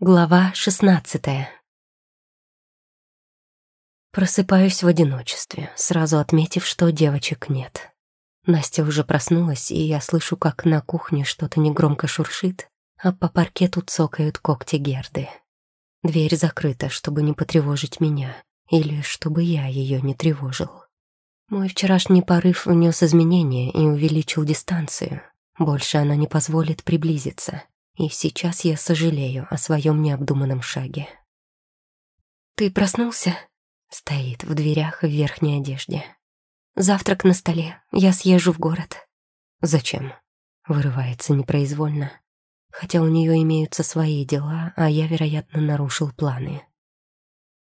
Глава шестнадцатая Просыпаюсь в одиночестве, сразу отметив, что девочек нет. Настя уже проснулась, и я слышу, как на кухне что-то негромко шуршит, а по паркету цокают когти Герды. Дверь закрыта, чтобы не потревожить меня, или чтобы я ее не тревожил. Мой вчерашний порыв внес изменения и увеличил дистанцию. Больше она не позволит приблизиться и сейчас я сожалею о своем необдуманном шаге. «Ты проснулся?» Стоит в дверях в верхней одежде. «Завтрак на столе. Я съезжу в город». «Зачем?» Вырывается непроизвольно. Хотя у нее имеются свои дела, а я, вероятно, нарушил планы.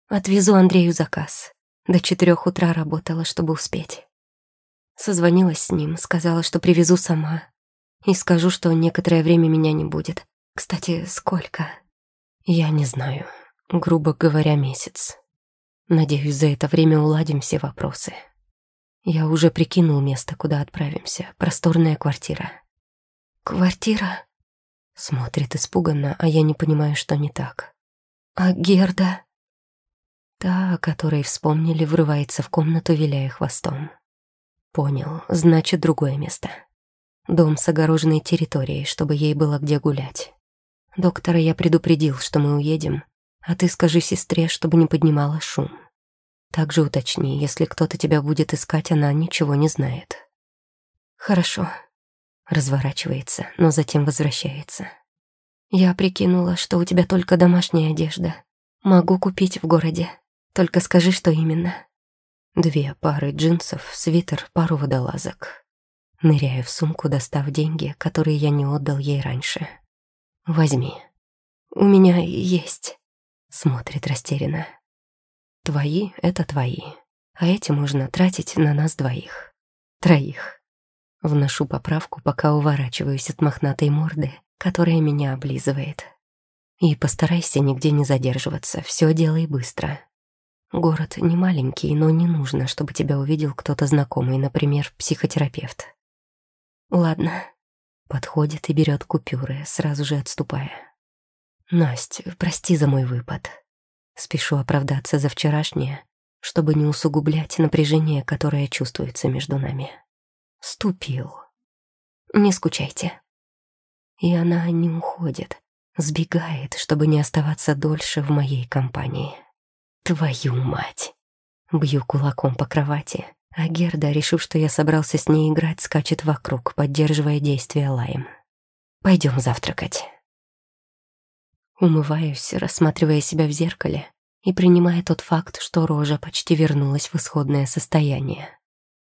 «Отвезу Андрею заказ. До четырех утра работала, чтобы успеть». Созвонилась с ним, сказала, что привезу сама, и скажу, что некоторое время меня не будет. Кстати, сколько? Я не знаю. Грубо говоря, месяц. Надеюсь, за это время уладим все вопросы. Я уже прикинул место, куда отправимся. Просторная квартира. Квартира? Смотрит испуганно, а я не понимаю, что не так. А Герда? Та, о которой вспомнили, врывается в комнату, виляя хвостом. Понял, значит, другое место. Дом с огороженной территорией, чтобы ей было где гулять. Доктора я предупредил, что мы уедем, а ты скажи сестре, чтобы не поднимала шум. Также уточни, если кто-то тебя будет искать, она ничего не знает. Хорошо. Разворачивается, но затем возвращается. Я прикинула, что у тебя только домашняя одежда. Могу купить в городе. Только скажи, что именно. Две пары джинсов, свитер, пару водолазок. Ныряю в сумку, достав деньги, которые я не отдал ей раньше. «Возьми». «У меня есть», — смотрит растерянно. «Твои — это твои, а эти можно тратить на нас двоих. Троих». Вношу поправку, пока уворачиваюсь от мохнатой морды, которая меня облизывает. И постарайся нигде не задерживаться, все делай быстро. Город не маленький, но не нужно, чтобы тебя увидел кто-то знакомый, например, психотерапевт. Ладно. Подходит и берет купюры, сразу же отступая. Настя, прости за мой выпад. Спешу оправдаться за вчерашнее, чтобы не усугублять напряжение, которое чувствуется между нами. Ступил. Не скучайте. И она не уходит, сбегает, чтобы не оставаться дольше в моей компании. Твою мать! Бью кулаком по кровати, а Герда, решив, что я собрался с ней играть, скачет вокруг, поддерживая действия лаем. Пойдем завтракать. Умываюсь, рассматривая себя в зеркале и принимая тот факт, что рожа почти вернулась в исходное состояние.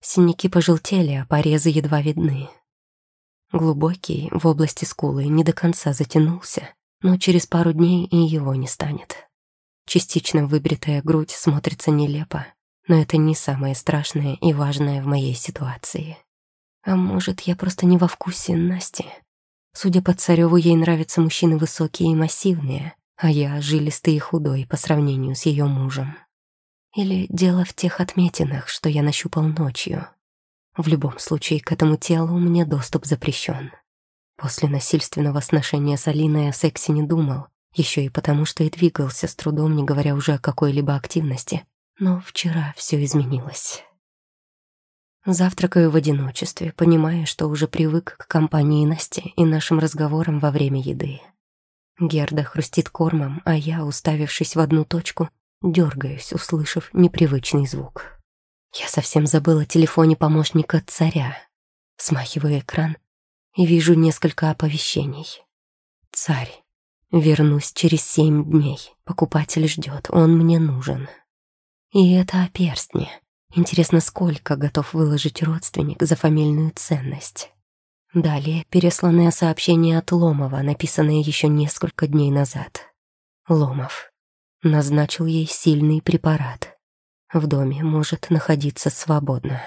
Синяки пожелтели, а порезы едва видны. Глубокий, в области скулы, не до конца затянулся, но через пару дней и его не станет. Частично выбритая грудь смотрится нелепо, но это не самое страшное и важное в моей ситуации. А может, я просто не во вкусе Насти? Судя по Цареву, ей нравятся мужчины высокие и массивные, а я жилистый и худой по сравнению с ее мужем. Или дело в тех отметинах, что я нащупал ночью. В любом случае, к этому телу мне доступ запрещен. После насильственного сношения с Алиной о сексе не думал, еще и потому, что и двигался с трудом, не говоря уже о какой-либо активности, но вчера все изменилось. Завтракаю в одиночестве, понимая, что уже привык к компании Насти и нашим разговорам во время еды. Герда хрустит кормом, а я, уставившись в одну точку, дергаюсь, услышав непривычный звук. Я совсем забыла о телефоне помощника царя. Смахиваю экран и вижу несколько оповещений. «Царь, вернусь через семь дней. Покупатель ждет, он мне нужен». И это о перстне. Интересно, сколько готов выложить родственник за фамильную ценность. Далее пересланное сообщение от Ломова, написанное еще несколько дней назад. Ломов. Назначил ей сильный препарат. В доме может находиться свободно.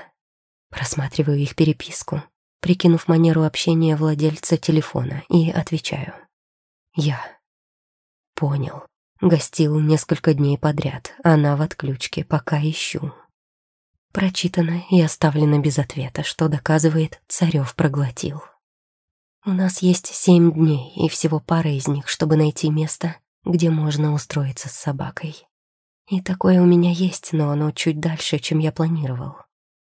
Просматриваю их переписку, прикинув манеру общения владельца телефона, и отвечаю. Я. Понял. Гостил несколько дней подряд. Она в отключке, пока ищу. Прочитано и оставлено без ответа, что доказывает, Царев проглотил. У нас есть семь дней, и всего пара из них, чтобы найти место, где можно устроиться с собакой. И такое у меня есть, но оно чуть дальше, чем я планировал.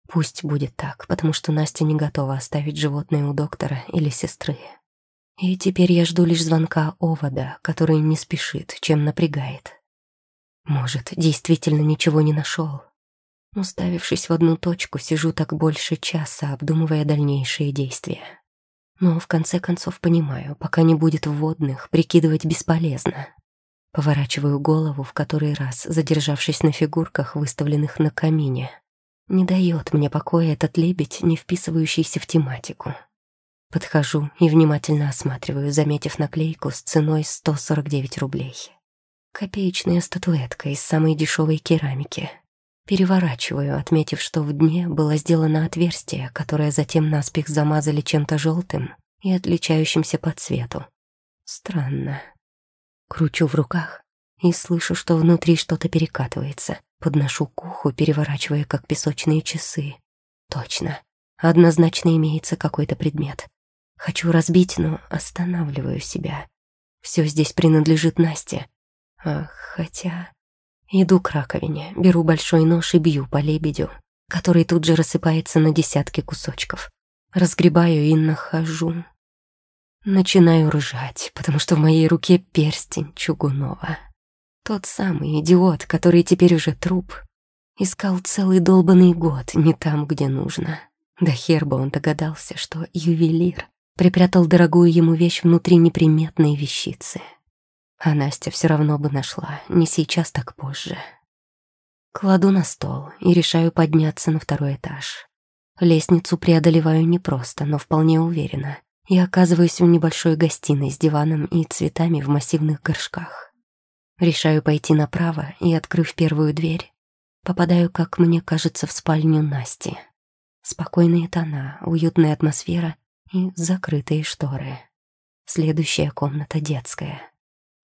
Пусть будет так, потому что Настя не готова оставить животное у доктора или сестры. И теперь я жду лишь звонка овода, который не спешит, чем напрягает. Может, действительно ничего не нашел. Уставившись в одну точку, сижу так больше часа, обдумывая дальнейшие действия. Но в конце концов понимаю, пока не будет вводных, прикидывать бесполезно. Поворачиваю голову в который раз, задержавшись на фигурках, выставленных на камине. Не дает мне покоя этот лебедь, не вписывающийся в тематику. Подхожу и внимательно осматриваю, заметив наклейку с ценой 149 рублей. Копеечная статуэтка из самой дешевой керамики. Переворачиваю, отметив, что в дне было сделано отверстие, которое затем наспех замазали чем-то желтым и отличающимся по цвету. Странно. Кручу в руках и слышу, что внутри что-то перекатывается. Подношу к уху, переворачивая, как песочные часы. Точно. Однозначно имеется какой-то предмет. Хочу разбить, но останавливаю себя. Все здесь принадлежит Насте. Ах, хотя... Иду к раковине, беру большой нож и бью по лебедю, который тут же рассыпается на десятки кусочков. Разгребаю и нахожу. Начинаю ржать, потому что в моей руке перстень Чугунова. Тот самый идиот, который теперь уже труп, искал целый долбанный год не там, где нужно. Да хер бы он догадался, что ювелир припрятал дорогую ему вещь внутри неприметной вещицы. А Настя все равно бы нашла, не сейчас, так позже. Кладу на стол и решаю подняться на второй этаж. Лестницу преодолеваю непросто, но вполне уверенно. И оказываюсь в небольшой гостиной с диваном и цветами в массивных горшках. Решаю пойти направо и, открыв первую дверь, попадаю, как мне кажется, в спальню Насти. Спокойные тона, уютная атмосфера и закрытые шторы. Следующая комната детская.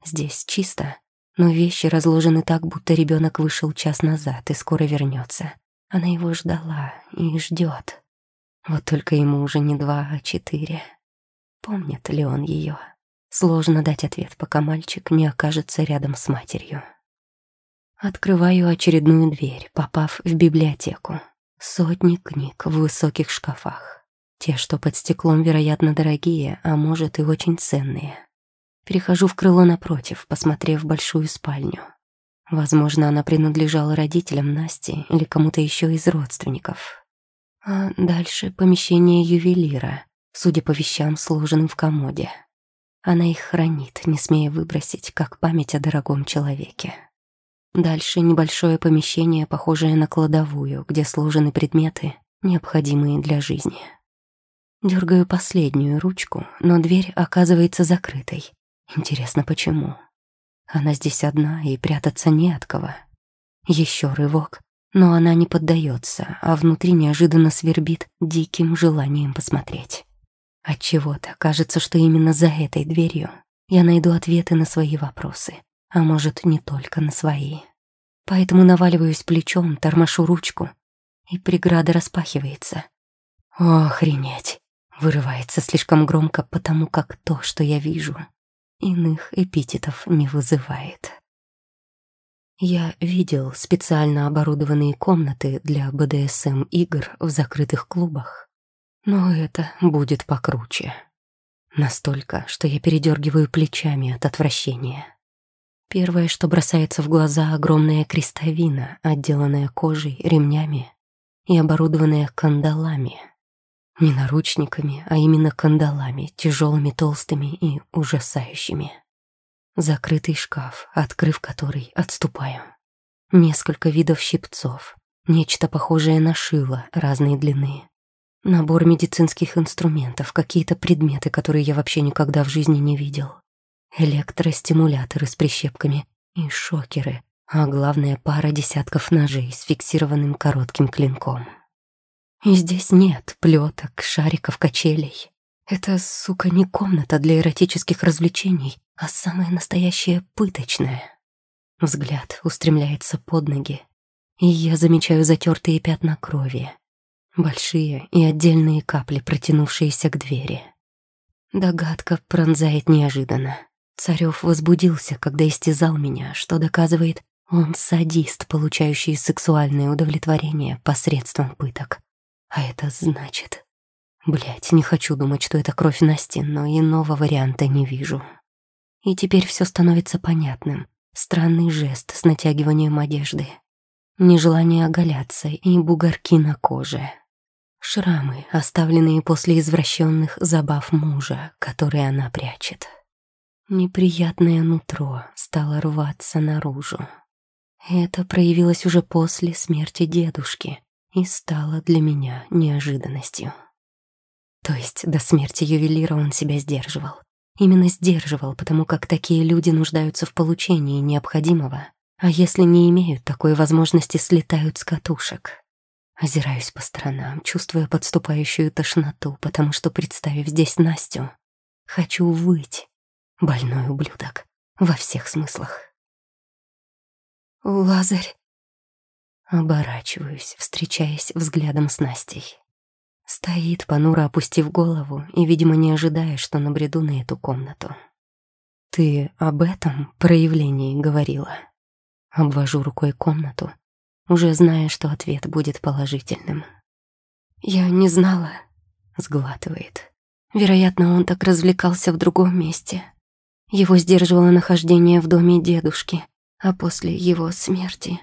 Здесь чисто, но вещи разложены так, будто ребенок вышел час назад и скоро вернется. Она его ждала и ждет. Вот только ему уже не два, а четыре. Помнит ли он ее? Сложно дать ответ, пока мальчик не окажется рядом с матерью. Открываю очередную дверь, попав в библиотеку. Сотни книг в высоких шкафах. Те, что под стеклом, вероятно, дорогие, а может и очень ценные. Перехожу в крыло напротив, посмотрев большую спальню. Возможно, она принадлежала родителям Насти или кому-то еще из родственников. А дальше помещение ювелира, судя по вещам, сложенным в комоде. Она их хранит, не смея выбросить, как память о дорогом человеке. Дальше небольшое помещение, похожее на кладовую, где сложены предметы, необходимые для жизни. Дергаю последнюю ручку, но дверь оказывается закрытой, Интересно, почему? Она здесь одна, и прятаться не от кого. Еще рывок, но она не поддается, а внутри неожиданно свербит диким желанием посмотреть. Отчего-то кажется, что именно за этой дверью я найду ответы на свои вопросы, а может, не только на свои. Поэтому наваливаюсь плечом, тормошу ручку, и преграда распахивается. Охренеть! Вырывается слишком громко, потому как то, что я вижу, иных эпитетов не вызывает. Я видел специально оборудованные комнаты для БДСМ-игр в закрытых клубах, но это будет покруче. Настолько, что я передергиваю плечами от отвращения. Первое, что бросается в глаза, огромная крестовина, отделанная кожей, ремнями и оборудованная кандалами — не наручниками, а именно кандалами, тяжелыми, толстыми и ужасающими. Закрытый шкаф, открыв который, отступаю. Несколько видов щипцов, нечто похожее на шило разной длины. Набор медицинских инструментов, какие-то предметы, которые я вообще никогда в жизни не видел. Электростимуляторы с прищепками и шокеры, а главное пара десятков ножей с фиксированным коротким клинком. И здесь нет плеток, шариков, качелей. Это, сука, не комната для эротических развлечений, а самая настоящая пыточная. Взгляд устремляется под ноги, и я замечаю затертые пятна крови. Большие и отдельные капли, протянувшиеся к двери. Догадка пронзает неожиданно. Царёв возбудился, когда истязал меня, что доказывает, он садист, получающий сексуальное удовлетворение посредством пыток. А это значит... Блять, не хочу думать, что это кровь Насти, но иного варианта не вижу. И теперь все становится понятным. Странный жест с натягиванием одежды. Нежелание оголяться и бугорки на коже. Шрамы, оставленные после извращенных забав мужа, которые она прячет. Неприятное нутро стало рваться наружу. Это проявилось уже после смерти дедушки и стало для меня неожиданностью. То есть до смерти ювелира он себя сдерживал. Именно сдерживал, потому как такие люди нуждаются в получении необходимого, а если не имеют такой возможности, слетают с катушек. Озираюсь по сторонам, чувствуя подступающую тошноту, потому что, представив здесь Настю, хочу выть. Больной ублюдок. Во всех смыслах. «Лазарь!» Оборачиваюсь, встречаясь взглядом с Настей. Стоит, понуро опустив голову, и, видимо, не ожидая, что набреду на эту комнату. «Ты об этом проявлении говорила?» Обвожу рукой комнату, уже зная, что ответ будет положительным. «Я не знала», — сглатывает. Вероятно, он так развлекался в другом месте. Его сдерживало нахождение в доме дедушки, а после его смерти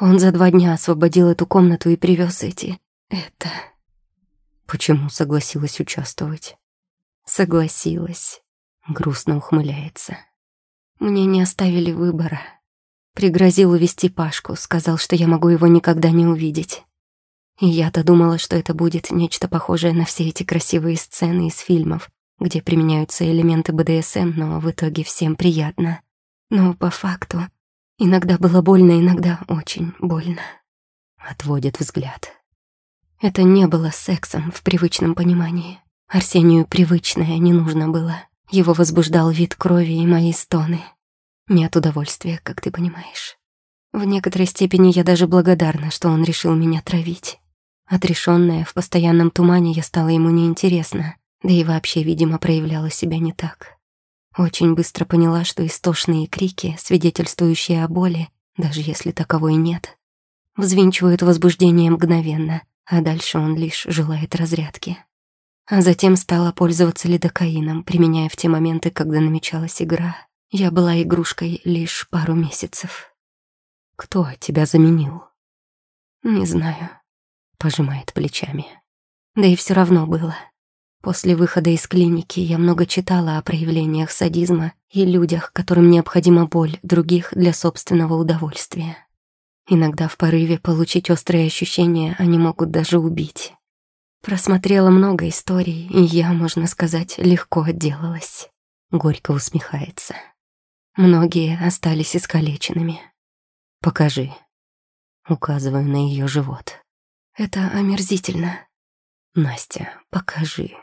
он за два дня освободил эту комнату и привез эти... это... Почему согласилась участвовать? Согласилась. Грустно ухмыляется. Мне не оставили выбора. Пригрозил увести Пашку, сказал, что я могу его никогда не увидеть. И я-то думала, что это будет нечто похожее на все эти красивые сцены из фильмов, где применяются элементы БДСМ, но в итоге всем приятно. Но по факту иногда было больно, иногда очень больно. Отводит взгляд. Это не было сексом в привычном понимании. Арсению привычное не нужно было. Его возбуждал вид крови и мои стоны. Не от удовольствия, как ты понимаешь. В некоторой степени я даже благодарна, что он решил меня травить. Отрешённая, в постоянном тумане, я стала ему неинтересна, да и вообще, видимо, проявляла себя не так. Очень быстро поняла, что истошные крики, свидетельствующие о боли, даже если таковой нет, взвинчивают возбуждение мгновенно, а дальше он лишь желает разрядки. А затем стала пользоваться лидокаином, применяя в те моменты, когда намечалась игра — я была игрушкой лишь пару месяцев. Кто тебя заменил? Не знаю. Пожимает плечами. Да и все равно было. После выхода из клиники я много читала о проявлениях садизма и людях, которым необходима боль других для собственного удовольствия. Иногда в порыве получить острые ощущения они могут даже убить. Просмотрела много историй, и я, можно сказать, легко отделалась. Горько усмехается. Многие остались искалеченными. Покажи. Указываю на ее живот. Это омерзительно. Настя, покажи.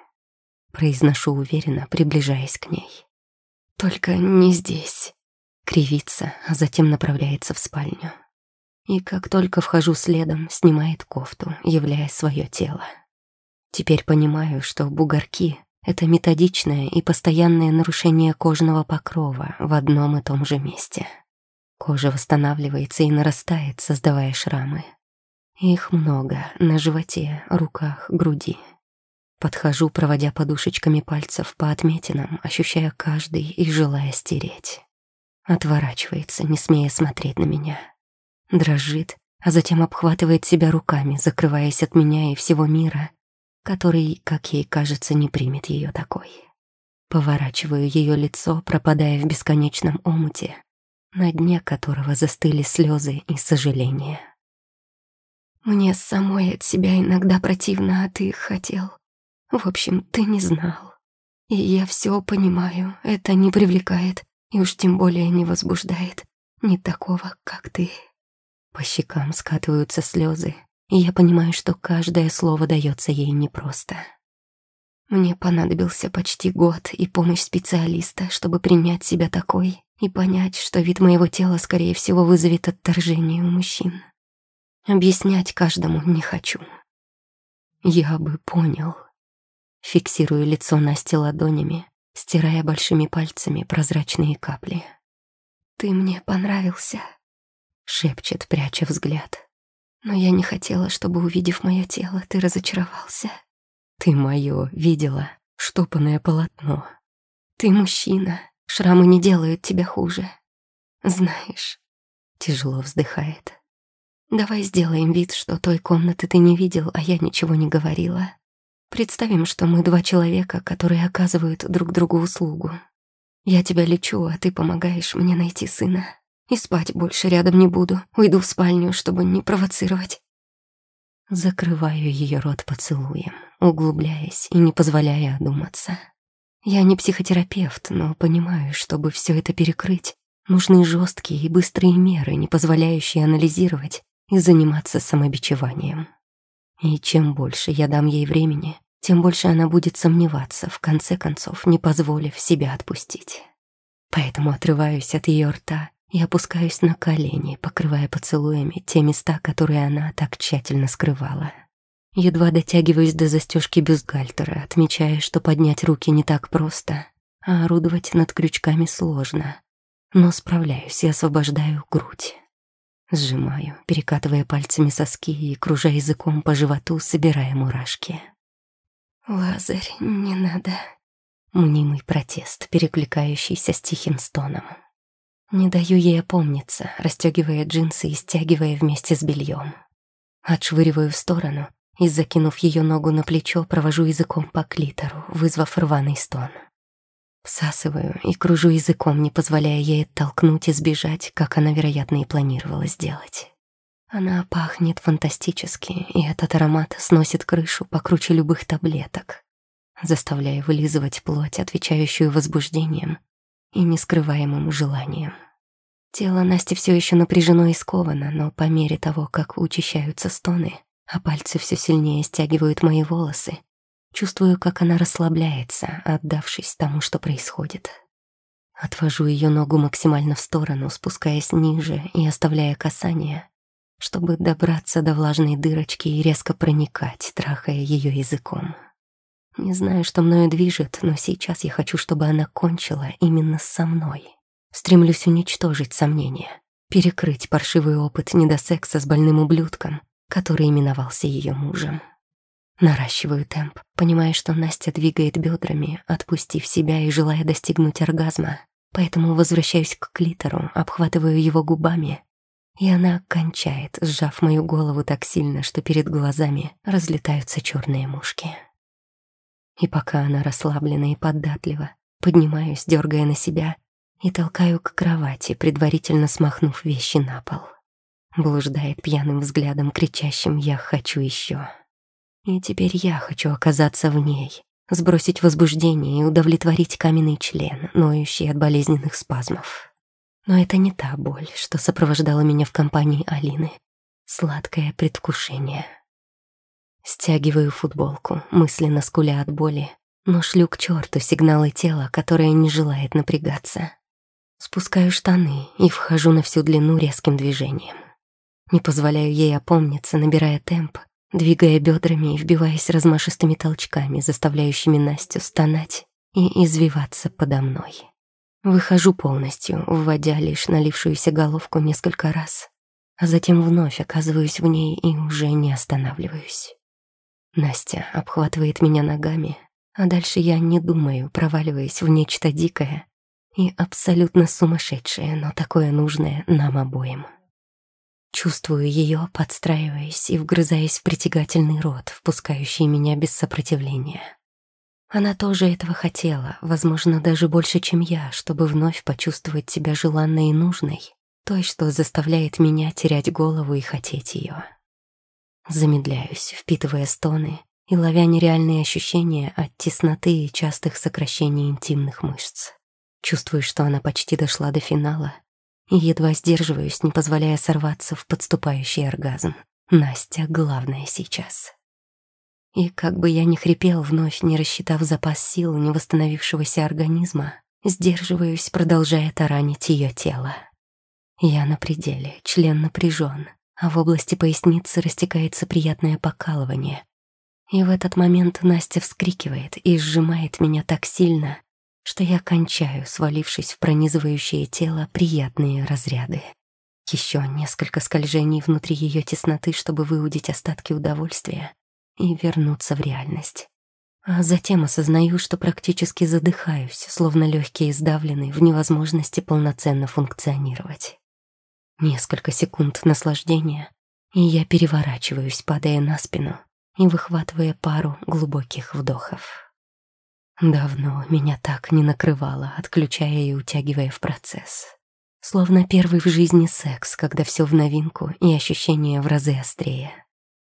Произношу уверенно, приближаясь к ней. Только не здесь. Кривится, а затем направляется в спальню. И как только вхожу следом, снимает кофту, являя свое тело. Теперь понимаю, что бугорки это методичное и постоянное нарушение кожного покрова в одном и том же месте. Кожа восстанавливается и нарастает, создавая шрамы. Их много на животе, руках, груди. Подхожу, проводя подушечками пальцев по отметинам, ощущая каждый и желая стереть. Отворачивается, не смея смотреть на меня. Дрожит, а затем обхватывает себя руками, закрываясь от меня и всего мира, который, как ей кажется, не примет ее такой. Поворачиваю ее лицо, пропадая в бесконечном омуте, на дне которого застыли слезы и сожаления. Мне самой от себя иногда противно, а ты хотел. В общем, ты не знал. И я все понимаю, это не привлекает и уж тем более не возбуждает. Не такого, как ты. По щекам скатываются слезы, и я понимаю, что каждое слово дается ей непросто. Мне понадобился почти год и помощь специалиста, чтобы принять себя такой и понять, что вид моего тела, скорее всего, вызовет отторжение у мужчин. Объяснять каждому не хочу. Я бы понял. Фиксирую лицо Насти ладонями, стирая большими пальцами прозрачные капли. «Ты мне понравился», — шепчет, пряча взгляд. «Но я не хотела, чтобы, увидев мое тело, ты разочаровался. Ты мое видела, штопанное полотно. Ты мужчина, шрамы не делают тебя хуже. Знаешь, тяжело вздыхает. Давай сделаем вид, что той комнаты ты не видел, а я ничего не говорила. Представим, что мы два человека, которые оказывают друг другу услугу. Я тебя лечу, а ты помогаешь мне найти сына. И спать больше рядом не буду. Уйду в спальню, чтобы не провоцировать. Закрываю ее рот поцелуем, углубляясь и не позволяя одуматься. Я не психотерапевт, но понимаю, чтобы все это перекрыть, нужны жесткие и быстрые меры, не позволяющие анализировать и заниматься самобичеванием. И чем больше я дам ей времени, тем больше она будет сомневаться, в конце концов, не позволив себя отпустить. Поэтому отрываюсь от ее рта и опускаюсь на колени, покрывая поцелуями те места, которые она так тщательно скрывала. Едва дотягиваюсь до застежки бюстгальтера, отмечая, что поднять руки не так просто, а орудовать над крючками сложно. Но справляюсь и освобождаю грудь. Сжимаю, перекатывая пальцами соски и кружа языком по животу, собирая мурашки. «Лазарь, не надо», Мнимый протест, перекликающийся с тихим стоном. Не даю ей опомниться, расстегивая джинсы и стягивая вместе с бельем. Отшвыриваю в сторону и, закинув ее ногу на плечо, провожу языком по клитору, вызвав рваный стон. Всасываю и кружу языком, не позволяя ей оттолкнуть и сбежать, как она, вероятно, и планировала сделать. Она пахнет фантастически, и этот аромат сносит крышу покруче любых таблеток, заставляя вылизывать плоть, отвечающую возбуждением и нескрываемым желанием. Тело Насти все еще напряжено и сковано, но по мере того, как учащаются стоны, а пальцы все сильнее стягивают мои волосы, чувствую, как она расслабляется, отдавшись тому, что происходит. Отвожу ее ногу максимально в сторону, спускаясь ниже и оставляя касание, чтобы добраться до влажной дырочки и резко проникать, трахая ее языком. Не знаю, что мною движет, но сейчас я хочу, чтобы она кончила именно со мной. Стремлюсь уничтожить сомнения, перекрыть паршивый опыт недосекса с больным ублюдком, который именовался ее мужем. Наращиваю темп, понимая, что Настя двигает бедрами, отпустив себя и желая достигнуть оргазма, поэтому возвращаюсь к клитору, обхватываю его губами, и она кончает, сжав мою голову так сильно, что перед глазами разлетаются черные мушки. И пока она расслаблена и податлива, поднимаюсь, дергая на себя, и толкаю к кровати, предварительно смахнув вещи на пол. Блуждает пьяным взглядом, кричащим «Я хочу еще». И теперь я хочу оказаться в ней, сбросить возбуждение и удовлетворить каменный член, ноющий от болезненных спазмов. Но это не та боль, что сопровождала меня в компании Алины. Сладкое предвкушение — Стягиваю футболку, мысленно скуля от боли, но шлю к черту сигналы тела, которое не желает напрягаться. Спускаю штаны и вхожу на всю длину резким движением. Не позволяю ей опомниться, набирая темп, двигая бедрами и вбиваясь размашистыми толчками, заставляющими Настю стонать и извиваться подо мной. Выхожу полностью, вводя лишь налившуюся головку несколько раз, а затем вновь оказываюсь в ней и уже не останавливаюсь. Настя обхватывает меня ногами, а дальше я не думаю, проваливаясь в нечто дикое и абсолютно сумасшедшее, но такое нужное нам обоим. Чувствую ее, подстраиваясь и вгрызаясь в притягательный рот, впускающий меня без сопротивления. Она тоже этого хотела, возможно, даже больше, чем я, чтобы вновь почувствовать себя желанной и нужной, той, что заставляет меня терять голову и хотеть ее. Замедляюсь, впитывая стоны и ловя нереальные ощущения от тесноты и частых сокращений интимных мышц. Чувствую, что она почти дошла до финала, едва сдерживаюсь, не позволяя сорваться в подступающий оргазм. Настя — главное сейчас. И как бы я ни хрипел, вновь не рассчитав запас сил не восстановившегося организма, сдерживаюсь, продолжая таранить ее тело. Я на пределе, член напряжен, а в области поясницы растекается приятное покалывание. И в этот момент Настя вскрикивает и сжимает меня так сильно, что я кончаю, свалившись в пронизывающее тело приятные разряды. Еще несколько скольжений внутри ее тесноты, чтобы выудить остатки удовольствия и вернуться в реальность. А затем осознаю, что практически задыхаюсь, словно легкие сдавлены в невозможности полноценно функционировать. Несколько секунд наслаждения, и я переворачиваюсь, падая на спину и выхватывая пару глубоких вдохов. Давно меня так не накрывало, отключая и утягивая в процесс. Словно первый в жизни секс, когда все в новинку и ощущения в разы острее.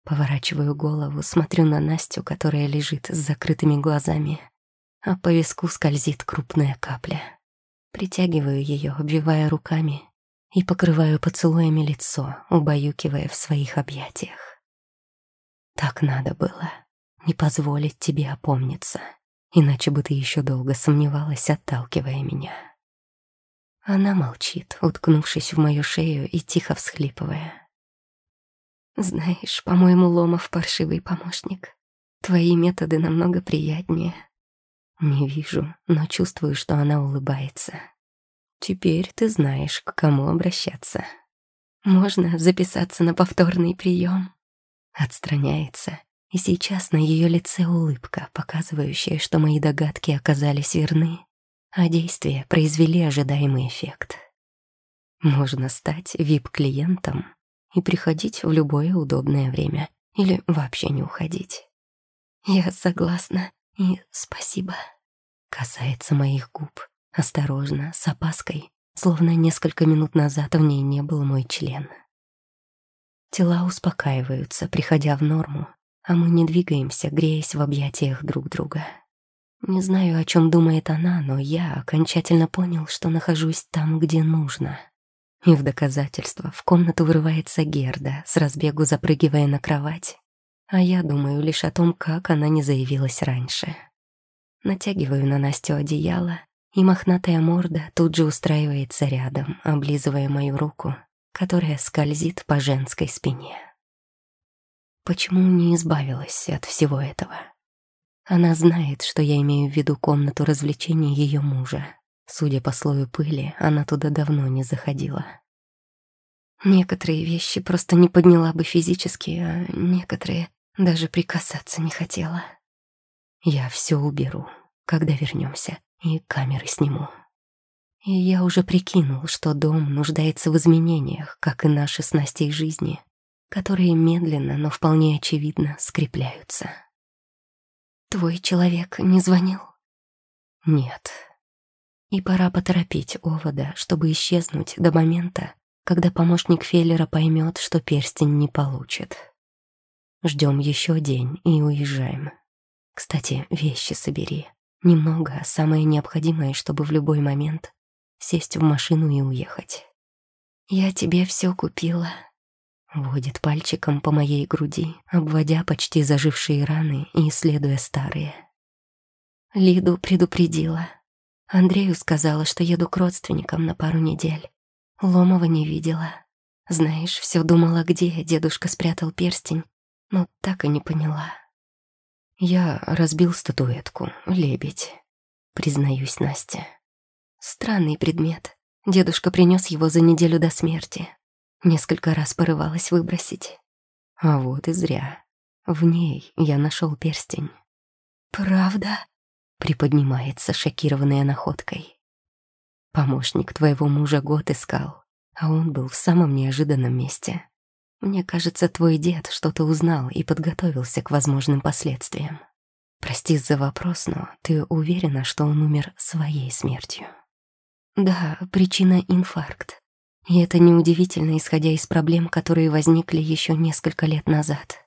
Поворачиваю голову, смотрю на Настю, которая лежит с закрытыми глазами, а по виску скользит крупная капля. Притягиваю ее, обвивая руками, и покрываю поцелуями лицо, убаюкивая в своих объятиях. Так надо было, не позволить тебе опомниться, иначе бы ты еще долго сомневалась, отталкивая меня. Она молчит, уткнувшись в мою шею и тихо всхлипывая. Знаешь, по-моему, Ломов паршивый помощник. Твои методы намного приятнее. Не вижу, но чувствую, что она улыбается. Теперь ты знаешь, к кому обращаться. Можно записаться на повторный прием. Отстраняется, и сейчас на ее лице улыбка, показывающая, что мои догадки оказались верны, а действия произвели ожидаемый эффект. Можно стать вип-клиентом и приходить в любое удобное время или вообще не уходить. Я согласна и спасибо. Касается моих губ, осторожно, с опаской, словно несколько минут назад в ней не был мой член. Тела успокаиваются, приходя в норму, а мы не двигаемся, греясь в объятиях друг друга. Не знаю, о чем думает она, но я окончательно понял, что нахожусь там, где нужно. И в доказательство в комнату вырывается Герда, с разбегу запрыгивая на кровать. А я думаю лишь о том, как она не заявилась раньше. Натягиваю на Настю одеяло, и мохнатая морда тут же устраивается рядом, облизывая мою руку, которая скользит по женской спине. Почему не избавилась от всего этого? Она знает, что я имею в виду комнату развлечений ее мужа. Судя по слою пыли, она туда давно не заходила. Некоторые вещи просто не подняла бы физически, а некоторые даже прикасаться не хотела. Я все уберу, когда вернемся, и камеры сниму. И я уже прикинул, что дом нуждается в изменениях, как и наши с Настей жизни, которые медленно, но вполне очевидно скрепляются. «Твой человек не звонил?» «Нет», и пора поторопить овода, чтобы исчезнуть до момента, когда помощник Феллера поймет, что перстень не получит. Ждем еще день и уезжаем. Кстати, вещи собери. Немного, самое необходимое, чтобы в любой момент сесть в машину и уехать. «Я тебе все купила», — водит пальчиком по моей груди, обводя почти зажившие раны и исследуя старые. Лиду предупредила. Андрею сказала, что еду к родственникам на пару недель. Ломова не видела. Знаешь, все думала, где дедушка спрятал перстень, но так и не поняла. Я разбил статуэтку, лебедь, признаюсь Настя. Странный предмет. Дедушка принес его за неделю до смерти. Несколько раз порывалась выбросить. А вот и зря. В ней я нашел перстень. «Правда?» приподнимается, шокированная находкой. Помощник твоего мужа год искал, а он был в самом неожиданном месте. Мне кажется, твой дед что-то узнал и подготовился к возможным последствиям. Прости за вопрос, но ты уверена, что он умер своей смертью? Да, причина — инфаркт. И это неудивительно, исходя из проблем, которые возникли еще несколько лет назад.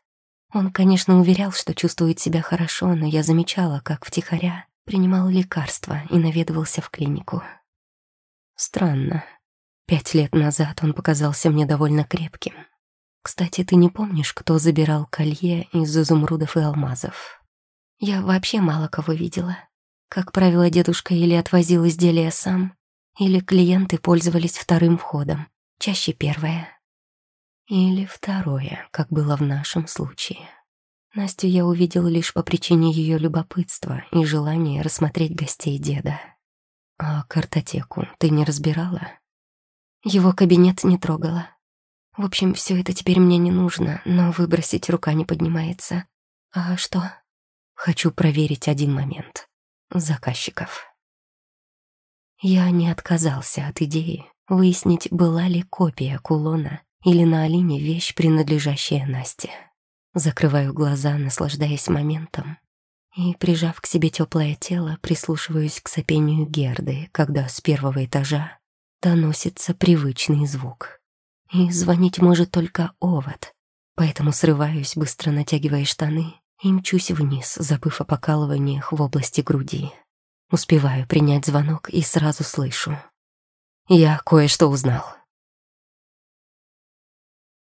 Он, конечно, уверял, что чувствует себя хорошо, но я замечала, как втихаря принимал лекарства и наведывался в клинику. Странно. Пять лет назад он показался мне довольно крепким. Кстати, ты не помнишь, кто забирал колье из изумрудов и алмазов? Я вообще мало кого видела. Как правило, дедушка или отвозил изделия сам, или клиенты пользовались вторым входом, чаще первое. Или второе, как было в нашем случае. Настю я увидел лишь по причине ее любопытства и желания рассмотреть гостей деда. А картотеку ты не разбирала? Его кабинет не трогала. В общем, все это теперь мне не нужно, но выбросить рука не поднимается. А что? Хочу проверить один момент. Заказчиков. Я не отказался от идеи выяснить, была ли копия кулона или на Алине вещь, принадлежащая Насте. Закрываю глаза, наслаждаясь моментом, и, прижав к себе теплое тело, прислушиваюсь к сопению Герды, когда с первого этажа доносится привычный звук. И звонить может только овод, поэтому срываюсь, быстро натягивая штаны, и мчусь вниз, забыв о покалываниях в области груди. Успеваю принять звонок и сразу слышу. «Я кое-что узнал».